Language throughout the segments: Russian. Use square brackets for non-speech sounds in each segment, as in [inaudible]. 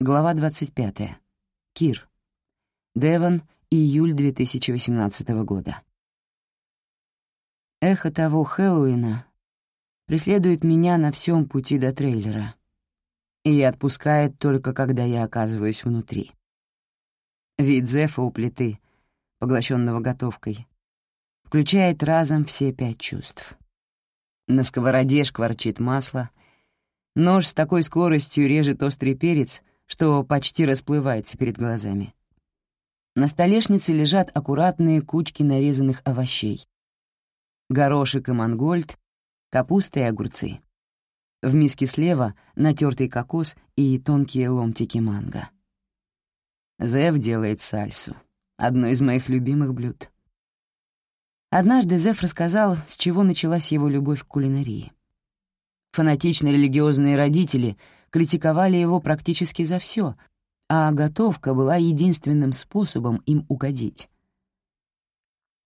Глава 25. Кир. Девон, июль 2018 года. Эхо того Хэллоуина преследует меня на всем пути до трейлера и отпускает только когда я оказываюсь внутри. Вид Зефа у плиты, поглощенного готовкой, включает разом все пять чувств. На сковороде шкварчит масло, нож с такой скоростью режет острый перец — что почти расплывается перед глазами. На столешнице лежат аккуратные кучки нарезанных овощей. Горошек и мангольд, капуста и огурцы. В миске слева натертый кокос и тонкие ломтики манго. Зев делает сальсу, одно из моих любимых блюд. Однажды Зев рассказал, с чего началась его любовь к кулинарии. Фанатично религиозные родители — критиковали его практически за все, а готовка была единственным способом им угодить.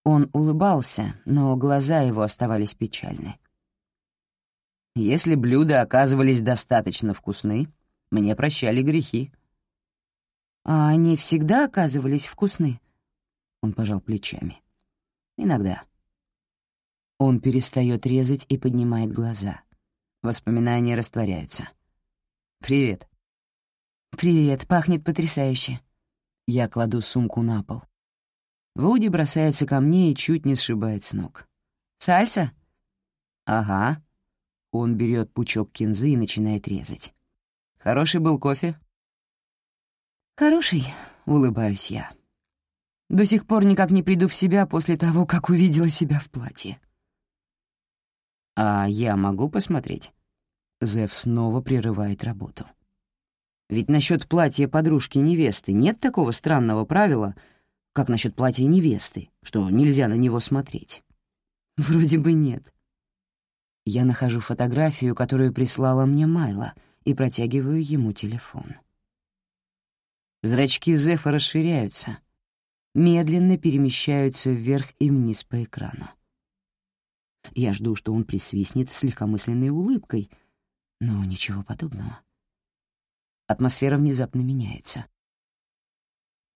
Он улыбался, но глаза его оставались печальны. Если блюда оказывались достаточно вкусны, мне прощали грехи. «А они всегда оказывались вкусны?» Он пожал плечами. «Иногда». Он перестает резать и поднимает глаза. Воспоминания растворяются. «Привет». «Привет, пахнет потрясающе». Я кладу сумку на пол. Вуди бросается ко мне и чуть не сшибает с ног. «Сальса?» «Ага». Он берет пучок кинзы и начинает резать. «Хороший был кофе?» «Хороший», — улыбаюсь я. До сих пор никак не приду в себя после того, как увидела себя в платье. «А я могу посмотреть?» Зев снова прерывает работу. Ведь насчет платья подружки невесты нет такого странного правила, как насчет платья невесты, что нельзя на него смотреть. Вроде бы нет. Я нахожу фотографию, которую прислала мне Майла, и протягиваю ему телефон. Зрачки Зефа расширяются, медленно перемещаются вверх и вниз по экрану. Я жду, что он присвистнет с легкомысленной улыбкой — но ничего подобного. Атмосфера внезапно меняется.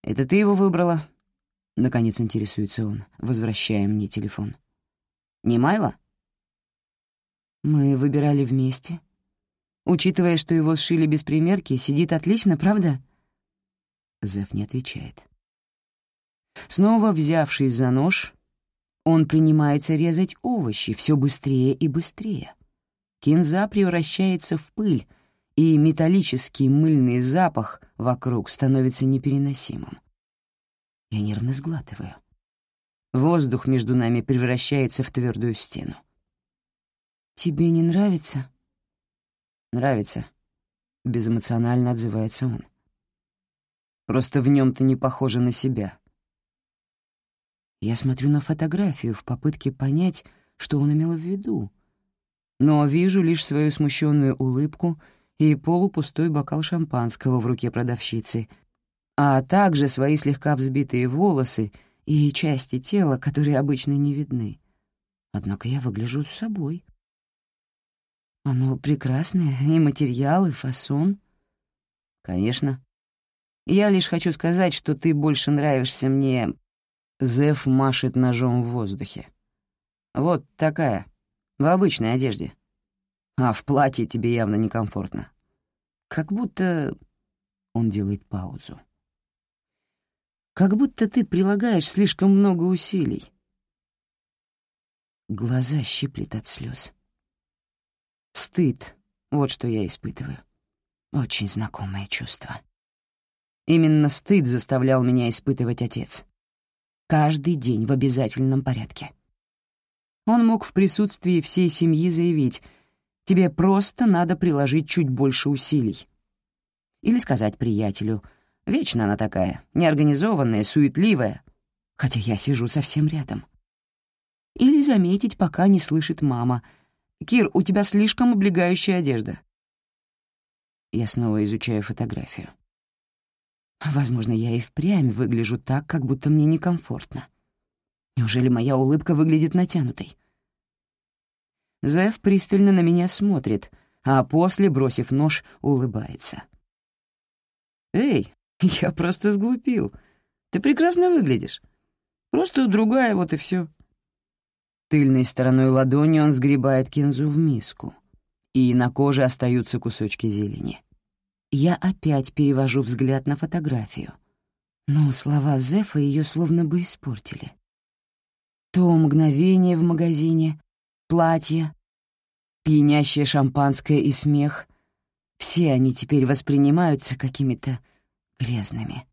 «Это ты его выбрала?» — наконец интересуется он, возвращая мне телефон. «Не Майла?» «Мы выбирали вместе. Учитывая, что его сшили без примерки, сидит отлично, правда?» Зев не отвечает. Снова взявшись за нож, он принимается резать овощи все быстрее и быстрее. Кинза превращается в пыль, и металлический мыльный запах вокруг становится непереносимым. Я нервно сглатываю. Воздух между нами превращается в твердую стену. «Тебе не нравится?» «Нравится», — безэмоционально отзывается он. «Просто в нем ты не похожа на себя». Я смотрю на фотографию в попытке понять, что он имел в виду, но вижу лишь свою смущенную улыбку и полупустой бокал шампанского в руке продавщицы, а также свои слегка взбитые волосы и части тела, которые обычно не видны. Однако я выгляжу с собой. Оно прекрасное, и материал, и фасон. Конечно. Я лишь хочу сказать, что ты больше нравишься мне... Зев машет ножом в воздухе. Вот такая — в обычной одежде. А в платье тебе явно некомфортно. Как будто... Он делает паузу. Как будто ты прилагаешь слишком много усилий. Глаза щиплет от слез. Стыд — вот что я испытываю. Очень знакомое чувство. Именно стыд заставлял меня испытывать отец. Каждый день в обязательном порядке. Он мог в присутствии всей семьи заявить, «Тебе просто надо приложить чуть больше усилий». Или сказать приятелю, «Вечно она такая, неорганизованная, суетливая, хотя я сижу совсем рядом». Или заметить, пока не слышит мама, «Кир, у тебя слишком облегающая одежда». Я снова изучаю фотографию. Возможно, я и впрямь выгляжу так, как будто мне некомфортно. Неужели моя улыбка выглядит натянутой? Зев пристально на меня смотрит, а после, бросив нож, улыбается. «Эй, [laughs] я просто сглупил. Ты прекрасно выглядишь. Просто другая, вот и все. Тыльной стороной ладони он сгребает кинзу в миску, и на коже остаются кусочки зелени. Я опять перевожу взгляд на фотографию, но слова Зефа ее словно бы испортили. То мгновение в магазине, платье, пьянящее шампанское и смех — все они теперь воспринимаются какими-то грязными.